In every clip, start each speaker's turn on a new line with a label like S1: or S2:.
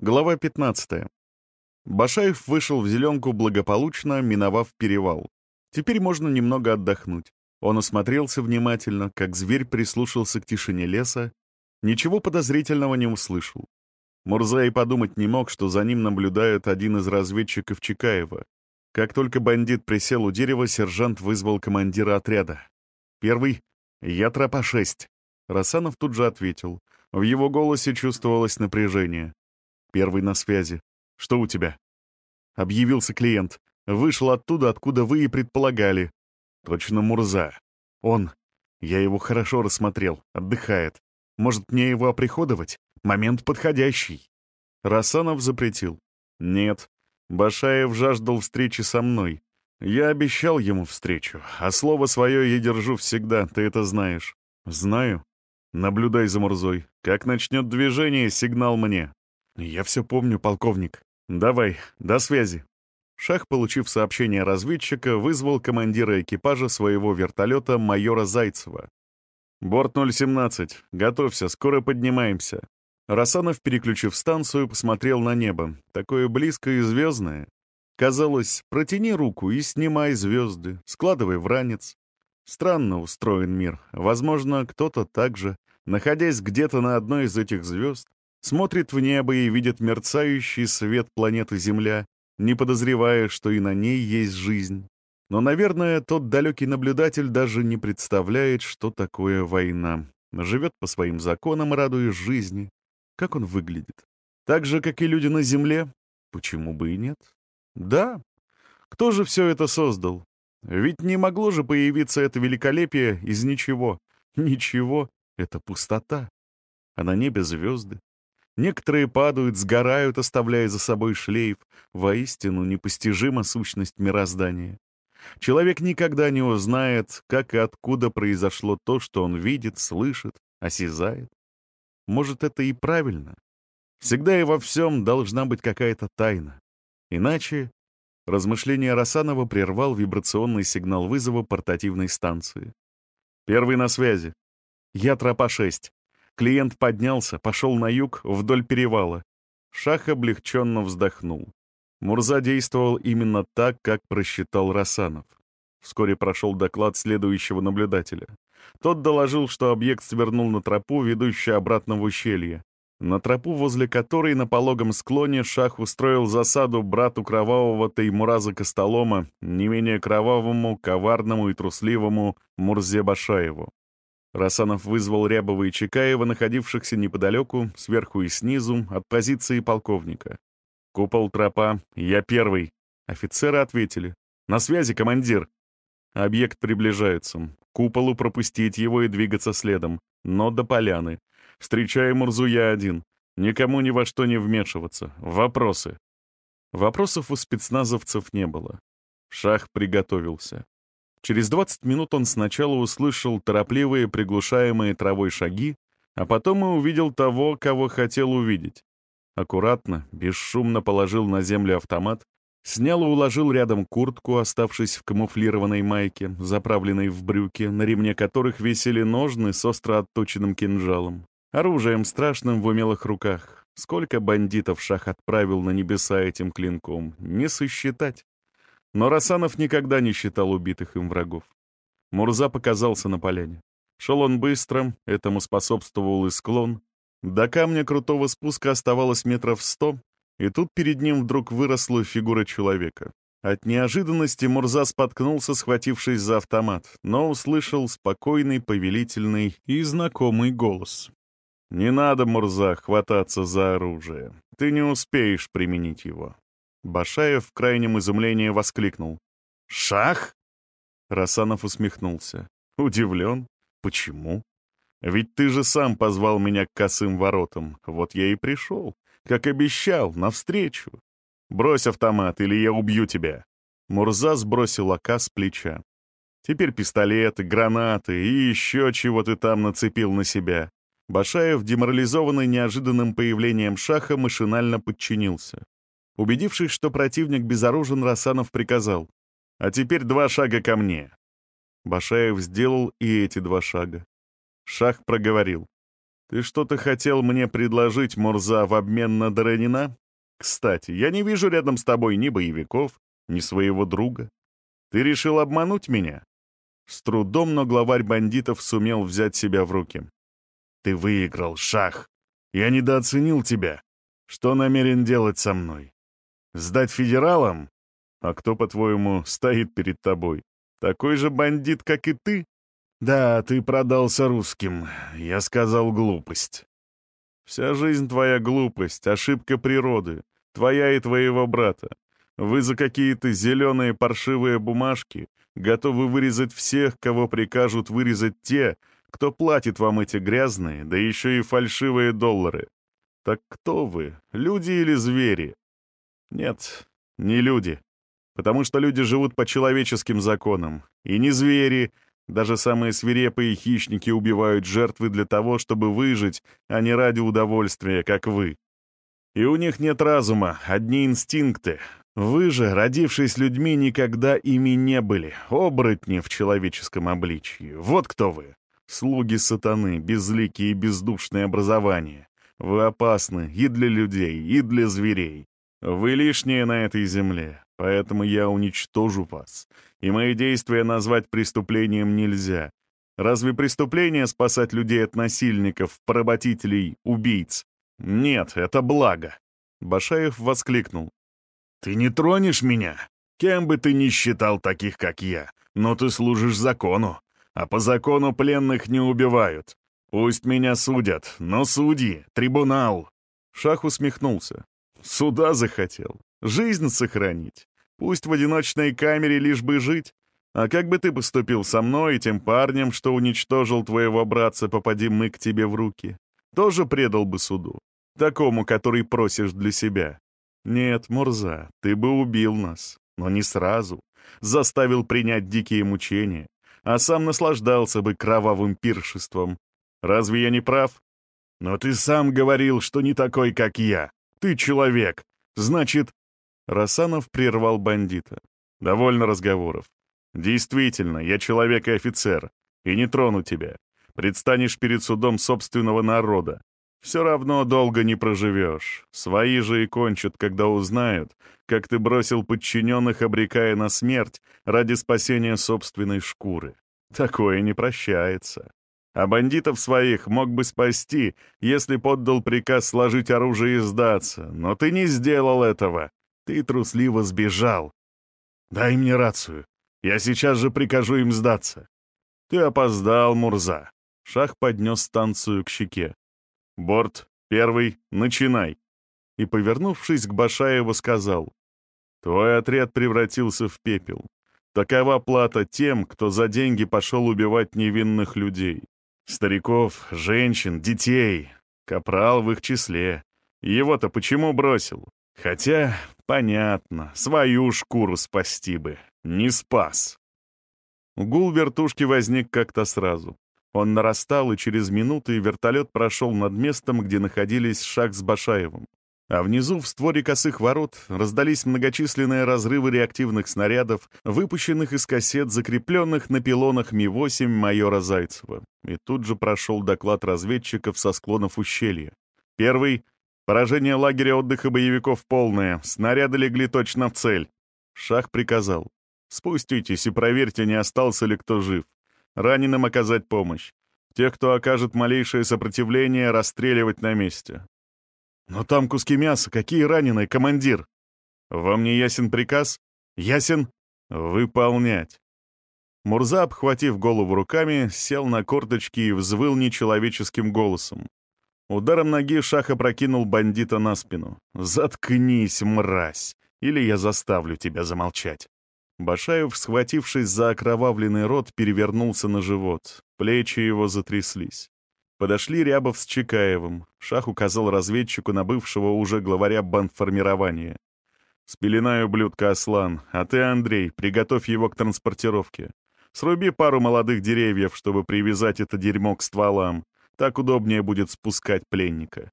S1: Глава 15. Башаев вышел в зеленку благополучно, миновав перевал. Теперь можно немного отдохнуть. Он осмотрелся внимательно, как зверь прислушался к тишине леса, ничего подозрительного не услышал. Мурза и подумать не мог, что за ним наблюдает один из разведчиков Чикаева. Как только бандит присел у дерева, сержант вызвал командира отряда. «Первый. Я тропа 6». Расанов тут же ответил. В его голосе чувствовалось напряжение. Первый на связи. Что у тебя? Объявился клиент. Вышел оттуда, откуда вы и предполагали. Точно Мурза. Он. Я его хорошо рассмотрел. Отдыхает. Может, мне его оприходовать? Момент подходящий. Расанов запретил. Нет. Башаев жаждал встречи со мной. Я обещал ему встречу, а слово свое я держу всегда, ты это знаешь. Знаю. Наблюдай за Мурзой. Как начнет движение, сигнал мне. «Я все помню, полковник. Давай, до связи». Шах, получив сообщение разведчика, вызвал командира экипажа своего вертолета майора Зайцева. «Борт 017. Готовься, скоро поднимаемся». Расанов, переключив станцию, посмотрел на небо. Такое близкое и звездное. Казалось, протяни руку и снимай звезды, складывай в ранец. Странно устроен мир. Возможно, кто-то также, находясь где-то на одной из этих звезд, смотрит в небо и видит мерцающий свет планеты Земля, не подозревая, что и на ней есть жизнь. Но, наверное, тот далекий наблюдатель даже не представляет, что такое война. Живет по своим законам, радуясь жизни. Как он выглядит? Так же, как и люди на Земле? Почему бы и нет? Да. Кто же все это создал? Ведь не могло же появиться это великолепие из ничего. Ничего — это пустота. А на небе звезды. Некоторые падают, сгорают, оставляя за собой шлейф. Воистину непостижима сущность мироздания. Человек никогда не узнает, как и откуда произошло то, что он видит, слышит, осязает. Может, это и правильно. Всегда и во всем должна быть какая-то тайна. Иначе размышление Росанова прервал вибрационный сигнал вызова портативной станции. «Первый на связи. Я тропа 6. Клиент поднялся, пошел на юг, вдоль перевала. Шах облегченно вздохнул. Мурза действовал именно так, как просчитал Расанов. Вскоре прошел доклад следующего наблюдателя. Тот доложил, что объект свернул на тропу, ведущую обратно в ущелье. На тропу, возле которой на пологом склоне Шах устроил засаду брату кровавого Таймураза Костолома, не менее кровавому, коварному и трусливому Мурзе Башаеву. Расанов вызвал Рябова и Чекаева, находившихся неподалеку, сверху и снизу, от позиции полковника. «Купол, тропа, я первый». Офицеры ответили. «На связи, командир». Объект приближается. Куполу пропустить его и двигаться следом, но до поляны. Встречаем Мурзу я один. Никому ни во что не вмешиваться. Вопросы. Вопросов у спецназовцев не было. Шах приготовился. Через 20 минут он сначала услышал торопливые, приглушаемые травой шаги, а потом и увидел того, кого хотел увидеть. Аккуратно, бесшумно положил на землю автомат, снял и уложил рядом куртку, оставшись в камуфлированной майке, заправленной в брюки, на ремне которых висели ножны с остро отточенным кинжалом. Оружием страшным в умелых руках. Сколько бандитов шах отправил на небеса этим клинком, не сосчитать. Но Расанов никогда не считал убитых им врагов. Мурза показался на поляне. Шел он быстро, этому способствовал и склон. До камня крутого спуска оставалось метров сто, и тут перед ним вдруг выросла фигура человека. От неожиданности Мурза споткнулся, схватившись за автомат, но услышал спокойный, повелительный и знакомый голос. «Не надо, Мурза, хвататься за оружие. Ты не успеешь применить его. Башаев в крайнем изумлении воскликнул. «Шах?» Расанов усмехнулся. «Удивлен? Почему? Ведь ты же сам позвал меня к косым воротам. Вот я и пришел, как обещал, навстречу. Брось автомат, или я убью тебя». Мурза сбросил ока с плеча. «Теперь пистолеты, гранаты и еще чего ты там нацепил на себя». Башаев, деморализованный неожиданным появлением Шаха, машинально подчинился. Убедившись, что противник безоружен, Расанов приказал. «А теперь два шага ко мне». Башаев сделал и эти два шага. Шах проговорил. «Ты что-то хотел мне предложить, Мурза, в обмен на Доронина? Кстати, я не вижу рядом с тобой ни боевиков, ни своего друга. Ты решил обмануть меня?» С трудом, но главарь бандитов сумел взять себя в руки. «Ты выиграл, Шах. Я недооценил тебя. Что намерен делать со мной? Сдать федералам? А кто, по-твоему, стоит перед тобой? Такой же бандит, как и ты? Да, ты продался русским. Я сказал глупость. Вся жизнь твоя глупость, ошибка природы. Твоя и твоего брата. Вы за какие-то зеленые паршивые бумажки готовы вырезать всех, кого прикажут вырезать те, кто платит вам эти грязные, да еще и фальшивые доллары. Так кто вы, люди или звери? Нет, не люди. Потому что люди живут по человеческим законам. И не звери, даже самые свирепые хищники убивают жертвы для того, чтобы выжить, а не ради удовольствия, как вы. И у них нет разума, одни инстинкты, вы же, родившись людьми, никогда ими не были, оборотни в человеческом обличье. Вот кто вы. Слуги сатаны, безликие и бездушные образования. Вы опасны и для людей, и для зверей. Вы лишние на этой земле, поэтому я уничтожу вас. И мои действия назвать преступлением нельзя. Разве преступление спасать людей от насильников, поработителей, убийц? Нет, это благо. Башаев воскликнул. «Ты не тронешь меня? Кем бы ты ни считал таких, как я, но ты служишь закону, а по закону пленных не убивают. Пусть меня судят, но судьи, трибунал». Шах усмехнулся. «Суда захотел. Жизнь сохранить. Пусть в одиночной камере лишь бы жить. А как бы ты поступил со мной и тем парнем, что уничтожил твоего братца, попади мы к тебе в руки? Тоже предал бы суду. Такому, который просишь для себя. «Нет, Мурза, ты бы убил нас, но не сразу. Заставил принять дикие мучения, а сам наслаждался бы кровавым пиршеством. Разве я не прав? Но ты сам говорил, что не такой, как я. Ты человек. Значит...» Расанов прервал бандита. «Довольно разговоров. Действительно, я человек и офицер, и не трону тебя. Предстанешь перед судом собственного народа. Все равно долго не проживешь. Свои же и кончат, когда узнают, как ты бросил подчиненных, обрекая на смерть ради спасения собственной шкуры. Такое не прощается. А бандитов своих мог бы спасти, если поддал приказ сложить оружие и сдаться. Но ты не сделал этого. Ты трусливо сбежал. Дай мне рацию. Я сейчас же прикажу им сдаться. Ты опоздал, Мурза. Шах поднес станцию к щеке. «Борт, первый, начинай!» И, повернувшись к Башаеву, сказал, «Твой отряд превратился в пепел. Такова плата тем, кто за деньги пошел убивать невинных людей. Стариков, женщин, детей. Капрал в их числе. Его-то почему бросил? Хотя, понятно, свою шкуру спасти бы. Не спас». Гул вертушки возник как-то сразу. Он нарастал, и через минуты вертолет прошел над местом, где находились Шах с Башаевым. А внизу, в створе косых ворот, раздались многочисленные разрывы реактивных снарядов, выпущенных из кассет, закрепленных на пилонах Ми-8 майора Зайцева. И тут же прошел доклад разведчиков со склонов ущелья. Первый — поражение лагеря отдыха боевиков полное, снаряды легли точно в цель. Шах приказал. «Спуститесь и проверьте, не остался ли кто жив. Раненым оказать помощь. Тех, кто окажет малейшее сопротивление, расстреливать на месте. Но там куски мяса. Какие раненые, командир? Вам не ясен приказ? Ясен? Выполнять. Мурза, обхватив голову руками, сел на корточки и взвыл нечеловеческим голосом. Ударом ноги Шах опрокинул бандита на спину. «Заткнись, мразь, или я заставлю тебя замолчать». Башаев, схватившись за окровавленный рот, перевернулся на живот. Плечи его затряслись. Подошли Рябов с Чекаевым. Шах указал разведчику на бывшего уже главаря бандформирования. «Спеленай ублюдка Аслан, а ты, Андрей, приготовь его к транспортировке. Сруби пару молодых деревьев, чтобы привязать это дерьмо к стволам. Так удобнее будет спускать пленника».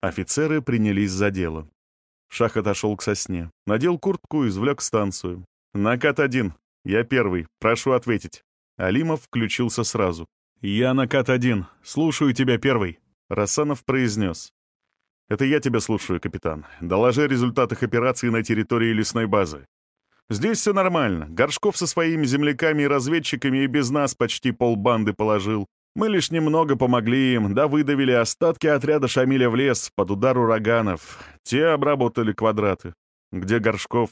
S1: Офицеры принялись за дело. Шах отошел к сосне, надел куртку и извлек станцию. «Накат один. Я первый. Прошу ответить». Алимов включился сразу. «Я накат один. Слушаю тебя первый». Рассанов произнес. «Это я тебя слушаю, капитан. Доложи о результатах операции на территории лесной базы. Здесь все нормально. Горшков со своими земляками и разведчиками и без нас почти полбанды положил. Мы лишь немного помогли им, да выдавили остатки отряда Шамиля в лес под удар ураганов. Те обработали квадраты. Где Горшков?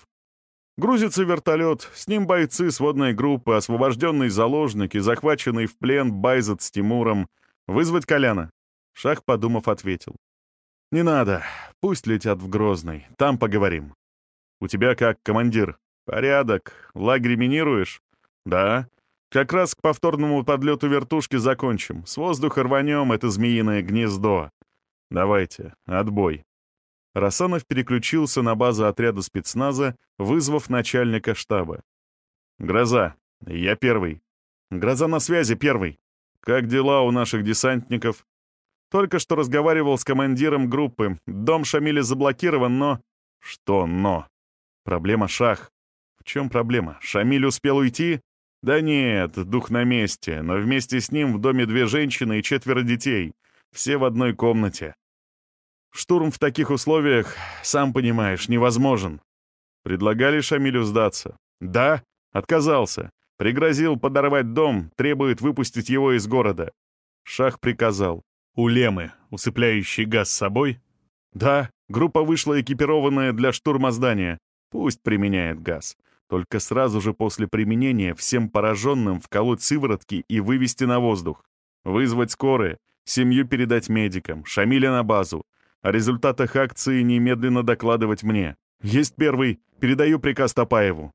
S1: Грузится вертолет, с ним бойцы сводной группы, освобожденные заложники, захваченный в плен Байзет с Тимуром. Вызвать Коляна? Шах, подумав, ответил. «Не надо. Пусть летят в Грозный. Там поговорим». «У тебя как, командир?» «Порядок. Лагерь минируешь?» «Да. Как раз к повторному подлету вертушки закончим. С воздуха рванем это змеиное гнездо. Давайте, отбой». Рассанов переключился на базу отряда спецназа, вызвав начальника штаба. «Гроза, я первый». «Гроза на связи, первый». «Как дела у наших десантников?» Только что разговаривал с командиром группы. Дом Шамиля заблокирован, но... Что «но»? Проблема шах. В чем проблема? Шамиль успел уйти? Да нет, дух на месте, но вместе с ним в доме две женщины и четверо детей. Все в одной комнате. Штурм в таких условиях, сам понимаешь, невозможен. Предлагали Шамилю сдаться. Да, отказался. Пригрозил подорвать дом, требует выпустить его из города. Шах приказал. Улемы, усыпляющий газ с собой? Да, группа вышла экипированная для штурма здания. Пусть применяет газ. Только сразу же после применения всем пораженным вколоть сыворотки и вывести на воздух. Вызвать скорые, семью передать медикам, Шамиля на базу. О результатах акции немедленно докладывать мне. Есть первый, передаю приказ Топаеву.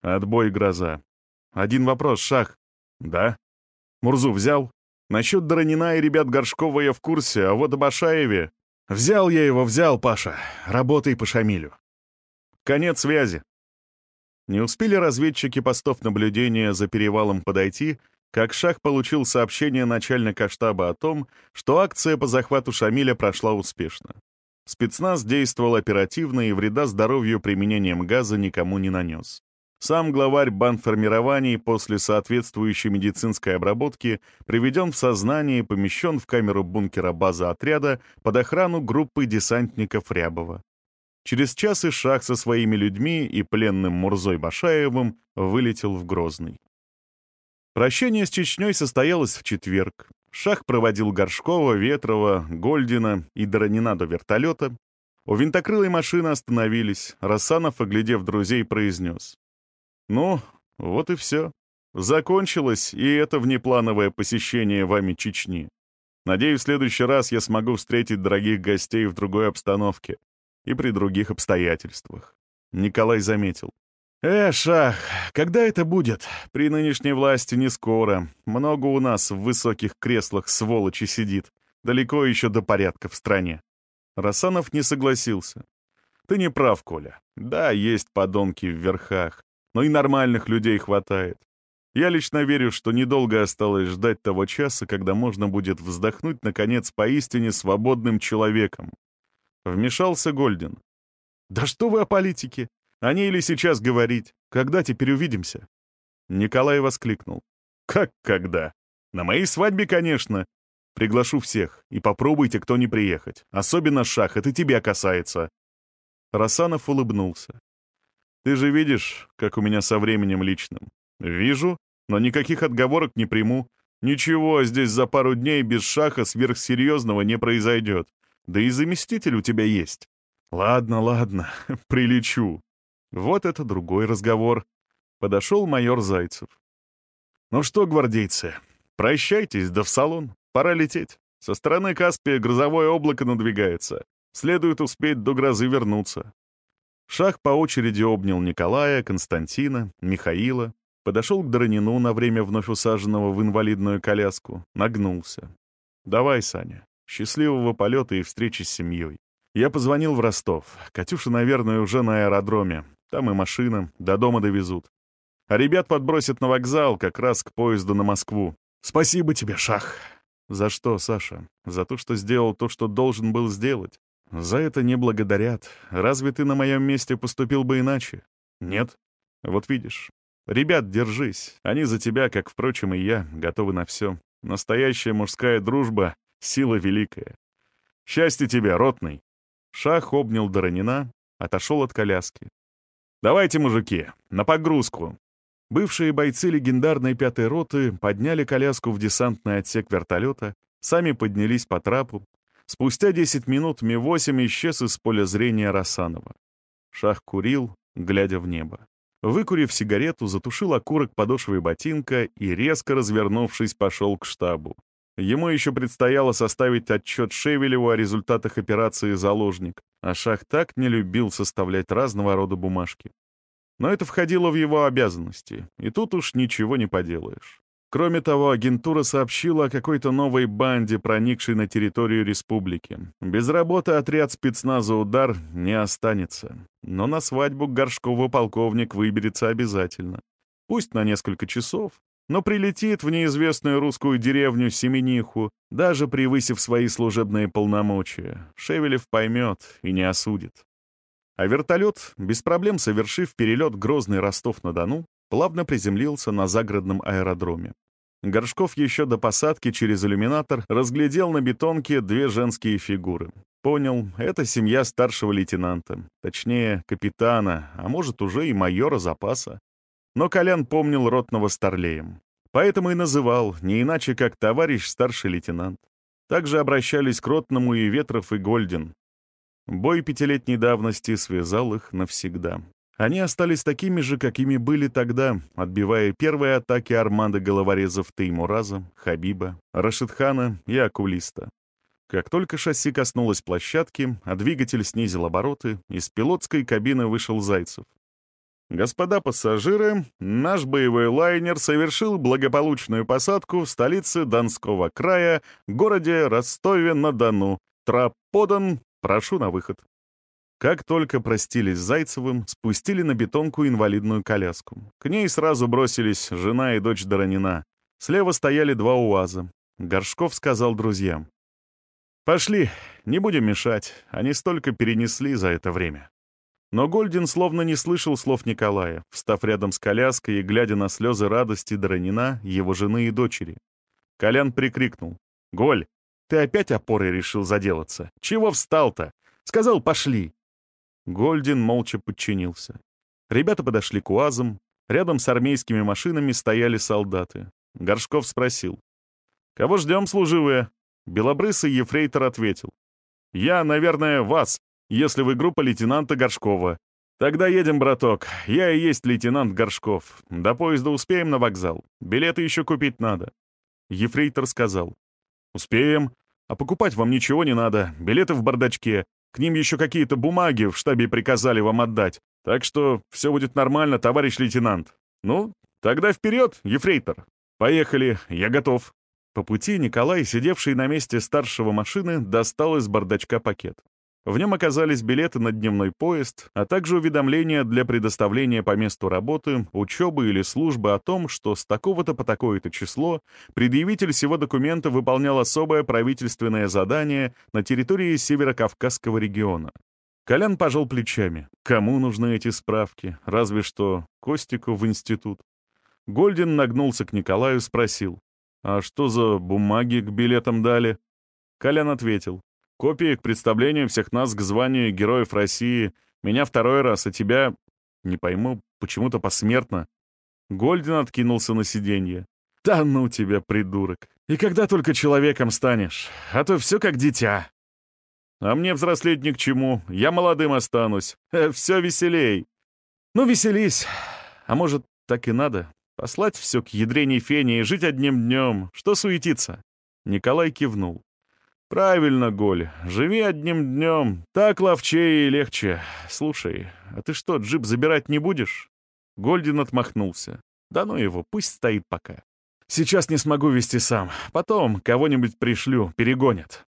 S1: Отбой гроза. Один вопрос, Шах. Да? Мурзу взял? Насчет Доронина и ребят Горшкова я в курсе, а вот об Ашаеве... Взял я его, взял, Паша. Работай по Шамилю. Конец связи. Не успели разведчики постов наблюдения за перевалом подойти, как Шах получил сообщение начальника штаба о том, что акция по захвату Шамиля прошла успешно. Спецназ действовал оперативно и вреда здоровью применением газа никому не нанес. Сам главарь бандформирований после соответствующей медицинской обработки приведен в сознание и помещен в камеру бункера базы отряда под охрану группы десантников Рябова. Через час и Шах со своими людьми и пленным Мурзой Башаевым вылетел в Грозный. Прощение с Чечней состоялось в четверг. Шах проводил Горшкова, Ветрова, Гольдина и Доронина до вертолета. У винтокрылой машины остановились. Рассанов, оглядев друзей, произнес. Ну, вот и все. Закончилось и это внеплановое посещение вами Чечни. Надеюсь, в следующий раз я смогу встретить дорогих гостей в другой обстановке и при других обстоятельствах. Николай заметил. «Э, Шах, когда это будет? При нынешней власти не скоро. Много у нас в высоких креслах сволочи сидит. Далеко еще до порядка в стране». Расанов не согласился. «Ты не прав, Коля. Да, есть подонки в верхах но и нормальных людей хватает. Я лично верю, что недолго осталось ждать того часа, когда можно будет вздохнуть, наконец, поистине свободным человеком. Вмешался Гольдин. «Да что вы о политике? О ней или сейчас говорить? Когда теперь увидимся?» Николай воскликнул. «Как когда? На моей свадьбе, конечно. Приглашу всех, и попробуйте кто не приехать. Особенно Шах, это тебя касается». Расанов улыбнулся. Ты же видишь, как у меня со временем личным. Вижу, но никаких отговорок не приму. Ничего здесь за пару дней без шаха сверхсерьезного не произойдет. Да и заместитель у тебя есть. Ладно, ладно, прилечу. Вот это другой разговор. Подошел майор Зайцев. Ну что, гвардейцы, прощайтесь, да в салон. Пора лететь. Со стороны Каспия грозовое облако надвигается. Следует успеть до грозы вернуться. Шах по очереди обнял Николая, Константина, Михаила, подошел к Доронину на время вновь усаженного в инвалидную коляску, нагнулся. «Давай, Саня, счастливого полета и встречи с семьей. Я позвонил в Ростов. Катюша, наверное, уже на аэродроме. Там и машина, до дома довезут. А ребят подбросят на вокзал, как раз к поезду на Москву. Спасибо тебе, Шах. За что, Саша? За то, что сделал то, что должен был сделать. За это не благодарят. Разве ты на моем месте поступил бы иначе? Нет. Вот видишь. Ребят, держись. Они за тебя, как, впрочем, и я, готовы на все. Настоящая мужская дружба — сила великая. Счастье тебе, ротный!» Шах обнял Доронина, отошел от коляски. «Давайте, мужики, на погрузку!» Бывшие бойцы легендарной пятой роты подняли коляску в десантный отсек вертолета, сами поднялись по трапу. Спустя 10 минут Ми-8 исчез из поля зрения Рассанова. Шах курил, глядя в небо. Выкурив сигарету, затушил окурок подошвой ботинка и, резко развернувшись, пошел к штабу. Ему еще предстояло составить отчет Шевелеву о результатах операции «Заложник», а Шах так не любил составлять разного рода бумажки. Но это входило в его обязанности, и тут уж ничего не поделаешь. Кроме того, агентура сообщила о какой-то новой банде, проникшей на территорию республики. Без работы отряд спецназа «Удар» не останется. Но на свадьбу Горшкова полковник выберется обязательно. Пусть на несколько часов, но прилетит в неизвестную русскую деревню Семениху, даже превысив свои служебные полномочия. Шевелев поймет и не осудит. А вертолет, без проблем совершив перелет Грозный Ростов-на-Дону, плавно приземлился на загородном аэродроме. Горшков еще до посадки через иллюминатор разглядел на бетонке две женские фигуры. Понял, это семья старшего лейтенанта, точнее, капитана, а может, уже и майора запаса. Но Колян помнил ротного старлеем. Поэтому и называл, не иначе как товарищ старший лейтенант. Также обращались к ротному и Ветров, и Гольдин. Бой пятилетней давности связал их навсегда. Они остались такими же, какими были тогда, отбивая первые атаки армады головорезов Теймураза, Хабиба, Рашидхана и Акулиста. Как только шасси коснулось площадки, а двигатель снизил обороты, из пилотской кабины вышел Зайцев. «Господа пассажиры, наш боевой лайнер совершил благополучную посадку в столице Донского края, городе Ростове-на-Дону. Трап подан, прошу на выход». Как только простились с Зайцевым, спустили на бетонку инвалидную коляску. К ней сразу бросились жена и дочь Доронина. Слева стояли два УАЗа. Горшков сказал друзьям. «Пошли, не будем мешать, они столько перенесли за это время». Но Гольдин словно не слышал слов Николая, встав рядом с коляской и глядя на слезы радости Доронина, его жены и дочери. Колян прикрикнул. «Голь, ты опять опорой решил заделаться? Чего встал-то? Сказал, пошли!» Гольдин молча подчинился. Ребята подошли к УАЗам. Рядом с армейскими машинами стояли солдаты. Горшков спросил. «Кого ждем, служивые?» Белобрысый ефрейтор ответил. «Я, наверное, вас, если вы группа лейтенанта Горшкова. Тогда едем, браток. Я и есть лейтенант Горшков. До поезда успеем на вокзал. Билеты еще купить надо». Ефрейтор сказал. «Успеем. А покупать вам ничего не надо. Билеты в бардачке. К ним еще какие-то бумаги в штабе приказали вам отдать. Так что все будет нормально, товарищ лейтенант. Ну, тогда вперед, ефрейтор. Поехали, я готов». По пути Николай, сидевший на месте старшего машины, достал из бардачка пакет. В нем оказались билеты на дневной поезд, а также уведомления для предоставления по месту работы, учебы или службы о том, что с такого-то по такое-то число предъявитель всего документа выполнял особое правительственное задание на территории Северокавказского региона. Колян пожал плечами. Кому нужны эти справки? Разве что Костику в институт. Гольдин нагнулся к Николаю, спросил. «А что за бумаги к билетам дали?» Колян ответил. Копии к представлению всех нас к званию Героев России. Меня второй раз, а тебя... Не пойму, почему-то посмертно. Гольдин откинулся на сиденье. «Да ну тебя, придурок! И когда только человеком станешь? А то все как дитя!» «А мне взрослеть ни к чему. Я молодым останусь. Э, все веселей!» «Ну, веселись. А может, так и надо? Послать все к ядрене фене и жить одним днем. Что суетиться?» Николай кивнул. «Правильно, Голь, живи одним днем. Так ловчее и легче. Слушай, а ты что, джип забирать не будешь?» Гольдин отмахнулся. «Да ну его, пусть стоит пока. Сейчас не смогу вести сам. Потом кого-нибудь пришлю, перегонят».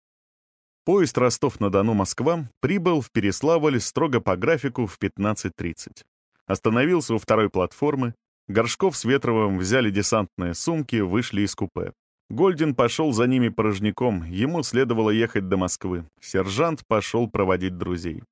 S1: Поезд Ростов-на-Дону-Москва прибыл в Переславль строго по графику в 15.30. Остановился у второй платформы. Горшков с Ветровым взяли десантные сумки, вышли из купе. Гольдин пошел за ними порожняком, ему следовало ехать до Москвы. Сержант пошел проводить друзей.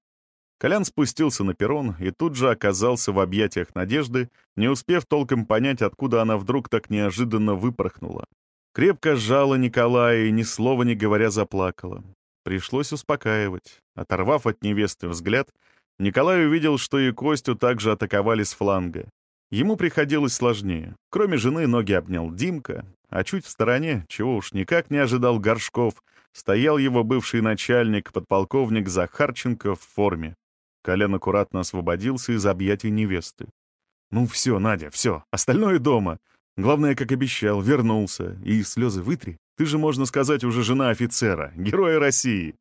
S1: Колян спустился на перрон и тут же оказался в объятиях Надежды, не успев толком понять, откуда она вдруг так неожиданно выпорхнула. Крепко сжала Николая и ни слова не говоря заплакала. Пришлось успокаивать. Оторвав от невесты взгляд, Николай увидел, что и Костю также атаковали с фланга. Ему приходилось сложнее. Кроме жены ноги обнял Димка, а чуть в стороне, чего уж никак не ожидал Горшков, стоял его бывший начальник, подполковник Захарченко в форме. Колян аккуратно освободился из объятий невесты. «Ну все, Надя, все, остальное дома. Главное, как обещал, вернулся. И слезы вытри. Ты же, можно сказать, уже жена офицера, героя России».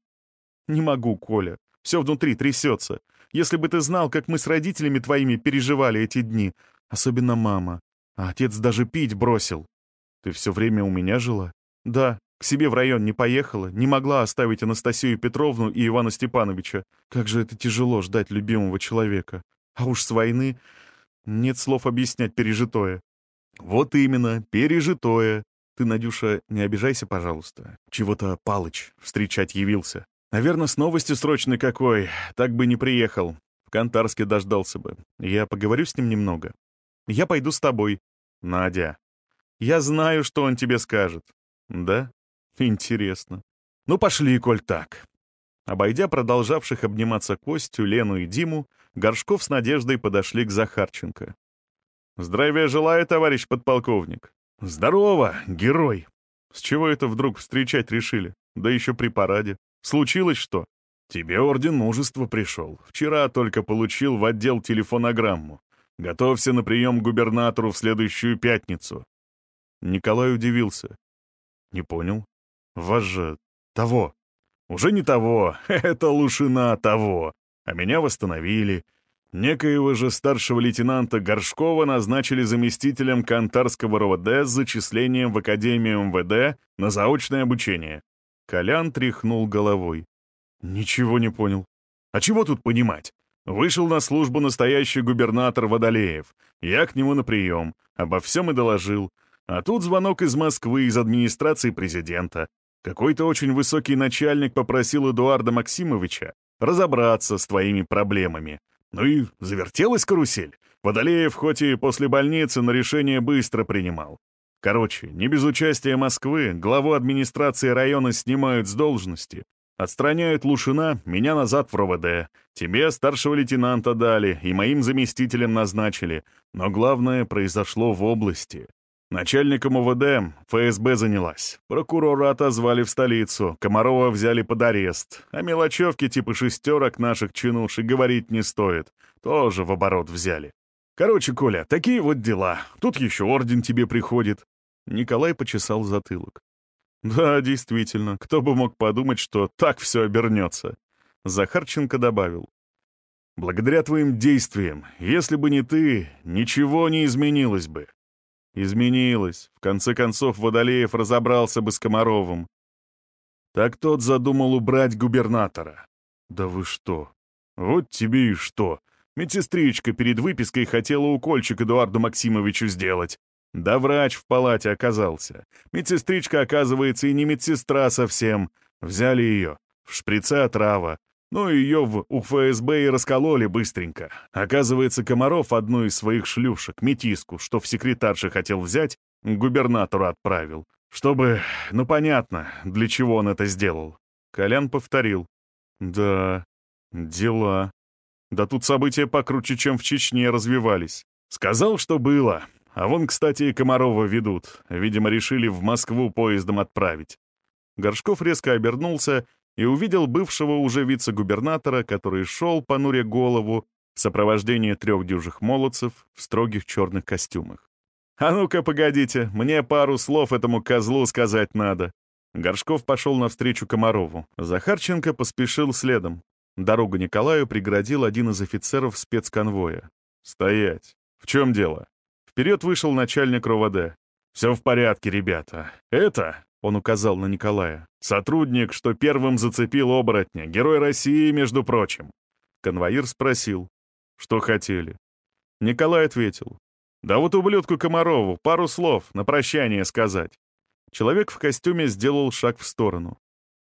S1: «Не могу, Коля. Все внутри трясется. Если бы ты знал, как мы с родителями твоими переживали эти дни, особенно мама. А отец даже пить бросил. Ты все время у меня жила? Да, к себе в район не поехала, не могла оставить Анастасию Петровну и Ивана Степановича. Как же это тяжело ждать любимого человека. А уж с войны нет слов объяснять пережитое. Вот именно, пережитое. Ты, Надюша, не обижайся, пожалуйста. Чего-то Палыч встречать явился. Наверное, с новостью срочной какой. Так бы не приехал. В Кантарске дождался бы. Я поговорю с ним немного. Я пойду с тобой. Надя. Я знаю, что он тебе скажет. Да? Интересно. Ну, пошли, коль так. Обойдя продолжавших обниматься Костю, Лену и Диму, Горшков с Надеждой подошли к Захарченко. «Здравия желаю, товарищ подполковник». «Здорово, герой!» «С чего это вдруг встречать решили? Да еще при параде. Случилось что? Тебе орден мужества пришел. Вчера только получил в отдел телефонограмму. Готовься на прием к губернатору в следующую пятницу. Николай удивился. Не понял. Вас же того. Уже не того. Это Лушина того. А меня восстановили. Некоего же старшего лейтенанта Горшкова назначили заместителем Кантарского РОВД с зачислением в Академию МВД на заочное обучение. Колян тряхнул головой. «Ничего не понял. А чего тут понимать? Вышел на службу настоящий губернатор Водолеев. Я к нему на прием. Обо всем и доложил. А тут звонок из Москвы, из администрации президента. Какой-то очень высокий начальник попросил Эдуарда Максимовича разобраться с твоими проблемами. Ну и завертелась карусель. Водолеев хоть и после больницы, но решение быстро принимал. Короче, не без участия Москвы главу администрации района снимают с должности. Отстраняют Лушина, меня назад в РОВД. Тебе старшего лейтенанта дали и моим заместителем назначили. Но главное произошло в области. Начальником УВД ФСБ занялась. Прокурора отозвали в столицу, Комарова взяли под арест. А мелочевки типа шестерок наших чинуш говорить не стоит. Тоже в оборот взяли. Короче, Коля, такие вот дела. Тут еще орден тебе приходит. Николай почесал затылок. «Да, действительно, кто бы мог подумать, что так все обернется?» Захарченко добавил. «Благодаря твоим действиям, если бы не ты, ничего не изменилось бы». «Изменилось. В конце концов, Водолеев разобрался бы с Комаровым». Так тот задумал убрать губернатора. «Да вы что? Вот тебе и что. Медсестричка перед выпиской хотела укольчик Эдуарду Максимовичу сделать. Да врач в палате оказался. Медсестричка, оказывается, и не медсестра совсем. Взяли ее. В шприце отрава. Ну, ее в УФСБ и раскололи быстренько. Оказывается, Комаров одну из своих шлюшек, метиску, что в секретарше хотел взять, губернатору отправил. Чтобы, ну понятно, для чего он это сделал. Колян повторил. Да, дела. Да тут события покруче, чем в Чечне развивались. Сказал, что было. А вон, кстати, и Комарова ведут. Видимо, решили в Москву поездом отправить. Горшков резко обернулся и увидел бывшего уже вице-губернатора, который шел, понуря голову, в сопровождении трех дюжих молодцев в строгих черных костюмах. «А ну-ка, погодите, мне пару слов этому козлу сказать надо». Горшков пошел навстречу Комарову. Захарченко поспешил следом. Дорогу Николаю преградил один из офицеров спецконвоя. «Стоять! В чем дело?» Вперед вышел начальник РОВД. «Все в порядке, ребята. Это...» — он указал на Николая. «Сотрудник, что первым зацепил оборотня. Герой России, между прочим». Конвоир спросил. «Что хотели?» Николай ответил. «Да вот ублюдку Комарову пару слов на прощание сказать». Человек в костюме сделал шаг в сторону.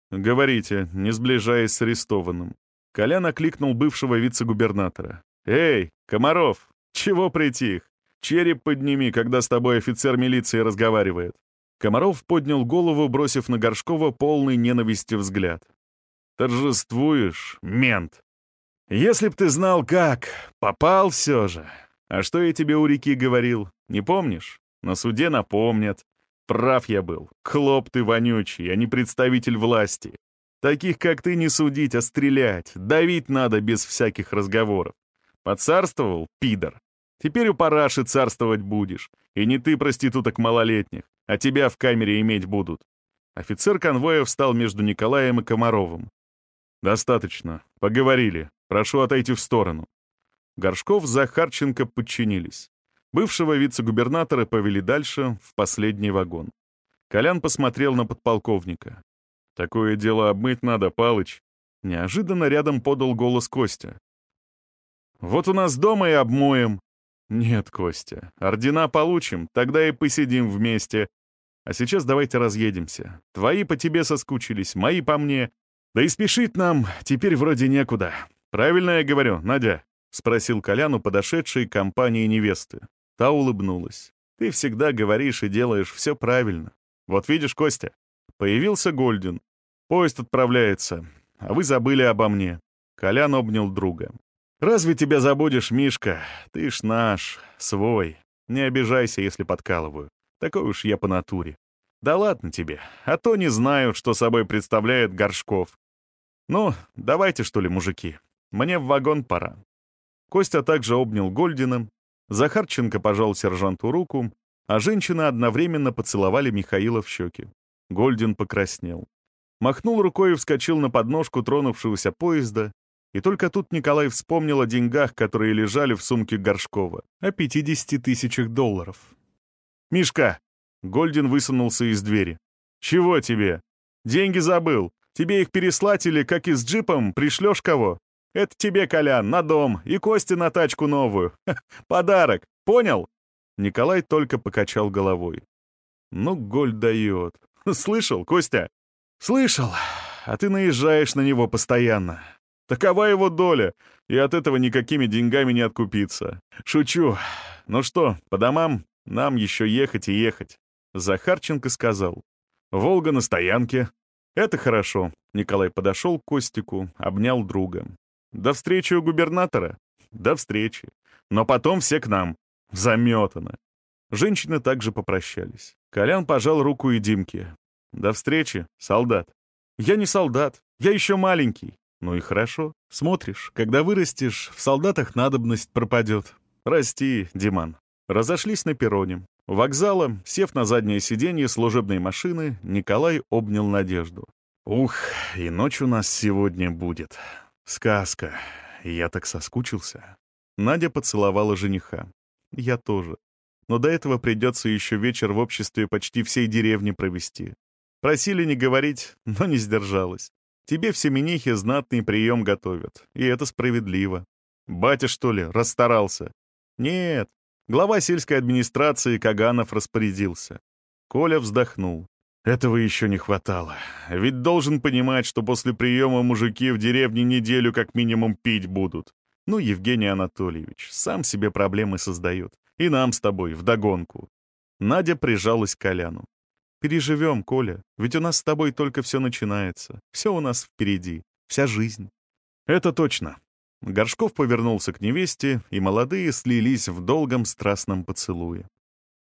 S1: «Говорите, не сближаясь с арестованным». Колян окликнул бывшего вице-губернатора. «Эй, Комаров, чего притих? Череп подними, когда с тобой офицер милиции разговаривает». Комаров поднял голову, бросив на Горшкова полный ненависти взгляд. Торжествуешь, мент. Если б ты знал как, попал все же. А что я тебе у реки говорил, не помнишь? На суде напомнят. Прав я был. Клоп ты вонючий, а не представитель власти. Таких, как ты, не судить, а стрелять. Давить надо без всяких разговоров. Поцарствовал, пидор. Теперь у параши царствовать будешь. И не ты проституток малолетних, а тебя в камере иметь будут. Офицер конвоя встал между Николаем и Комаровым. «Достаточно. Поговорили. Прошу отойти в сторону». Горшков Захарченко подчинились. Бывшего вице-губернатора повели дальше, в последний вагон. Колян посмотрел на подполковника. «Такое дело обмыть надо, Палыч». Неожиданно рядом подал голос Костя. «Вот у нас дома и обмоем». «Нет, Костя, ордена получим, тогда и посидим вместе. А сейчас давайте разъедемся. Твои по тебе соскучились, мои по мне. Да и спешить нам теперь вроде некуда. Правильно я говорю, Надя?» — спросил Коляну подошедшей компании невесты. Та улыбнулась. «Ты всегда говоришь и делаешь все правильно. Вот видишь, Костя, появился Гольдин. Поезд отправляется, а вы забыли обо мне». Колян обнял друга. «Разве тебя забудешь, Мишка? Ты ж наш, свой. Не обижайся, если подкалываю. Такой уж я по натуре. Да ладно тебе, а то не знаю, что собой представляет Горшков. Ну, давайте, что ли, мужики. Мне в вагон пора». Костя также обнял Гольдина, Захарченко пожал сержанту руку, а женщины одновременно поцеловали Михаила в щеки. Гольдин покраснел. Махнул рукой и вскочил на подножку тронувшегося поезда, и только тут Николай вспомнил о деньгах, которые лежали в сумке Горшкова, о 50 тысячах долларов. «Мишка!» — Гольдин высунулся из двери. «Чего тебе? Деньги забыл. Тебе их переслать или, как и с джипом, пришлешь кого?» Это тебе, Колян, на дом и Кости на тачку новую. Подарок, понял?» Николай только покачал головой. «Ну, голь дает. Слышал, Костя?» «Слышал. А ты наезжаешь на него постоянно. Такова его доля, и от этого никакими деньгами не откупиться. Шучу. Ну что, по домам? Нам еще ехать и ехать». Захарченко сказал. «Волга на стоянке». «Это хорошо». Николай подошел к Костику, обнял друга. До встречи у губернатора? До встречи. Но потом все к нам. Заметано. Женщины также попрощались. Колян пожал руку и Димке. До встречи, солдат. Я не солдат, я еще маленький. Ну и хорошо. Смотришь, когда вырастешь, в солдатах надобность пропадет. Расти, Диман. Разошлись на перроне. У вокзала, сев на заднее сиденье служебной машины, Николай обнял Надежду. «Ух, и ночь у нас сегодня будет. Сказка. Я так соскучился. Надя поцеловала жениха. Я тоже. Но до этого придется еще вечер в обществе почти всей деревни провести. Просили не говорить, но не сдержалась. Тебе в Семенихе знатный прием готовят, и это справедливо. Батя, что ли, расстарался? Нет, глава сельской администрации Каганов распорядился. Коля вздохнул. Этого еще не хватало. Ведь должен понимать, что после приема мужики в деревне неделю как минимум пить будут. Ну, Евгений Анатольевич, сам себе проблемы создает. И нам с тобой, вдогонку. Надя прижалась к Коляну. «Переживем, Коля, ведь у нас с тобой только все начинается. Все у нас впереди, вся жизнь». «Это точно». Горшков повернулся к невесте, и молодые слились в долгом страстном поцелуе.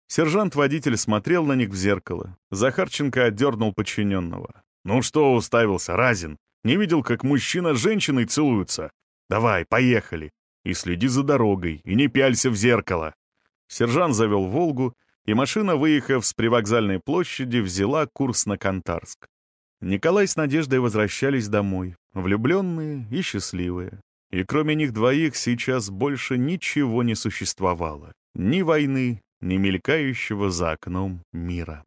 S1: Сержант-водитель смотрел на них в зеркало. Захарченко отдернул подчиненного. «Ну что уставился, Разин? Не видел, как мужчина с женщиной целуются? Давай, поехали. И следи за дорогой, и не пялься в зеркало». Сержант завел «Волгу», и машина, выехав с привокзальной площади, взяла курс на Кантарск. Николай с Надеждой возвращались домой, влюбленные и счастливые. И кроме них двоих сейчас больше ничего не существовало. Ни войны, не мелькающего за окном мира.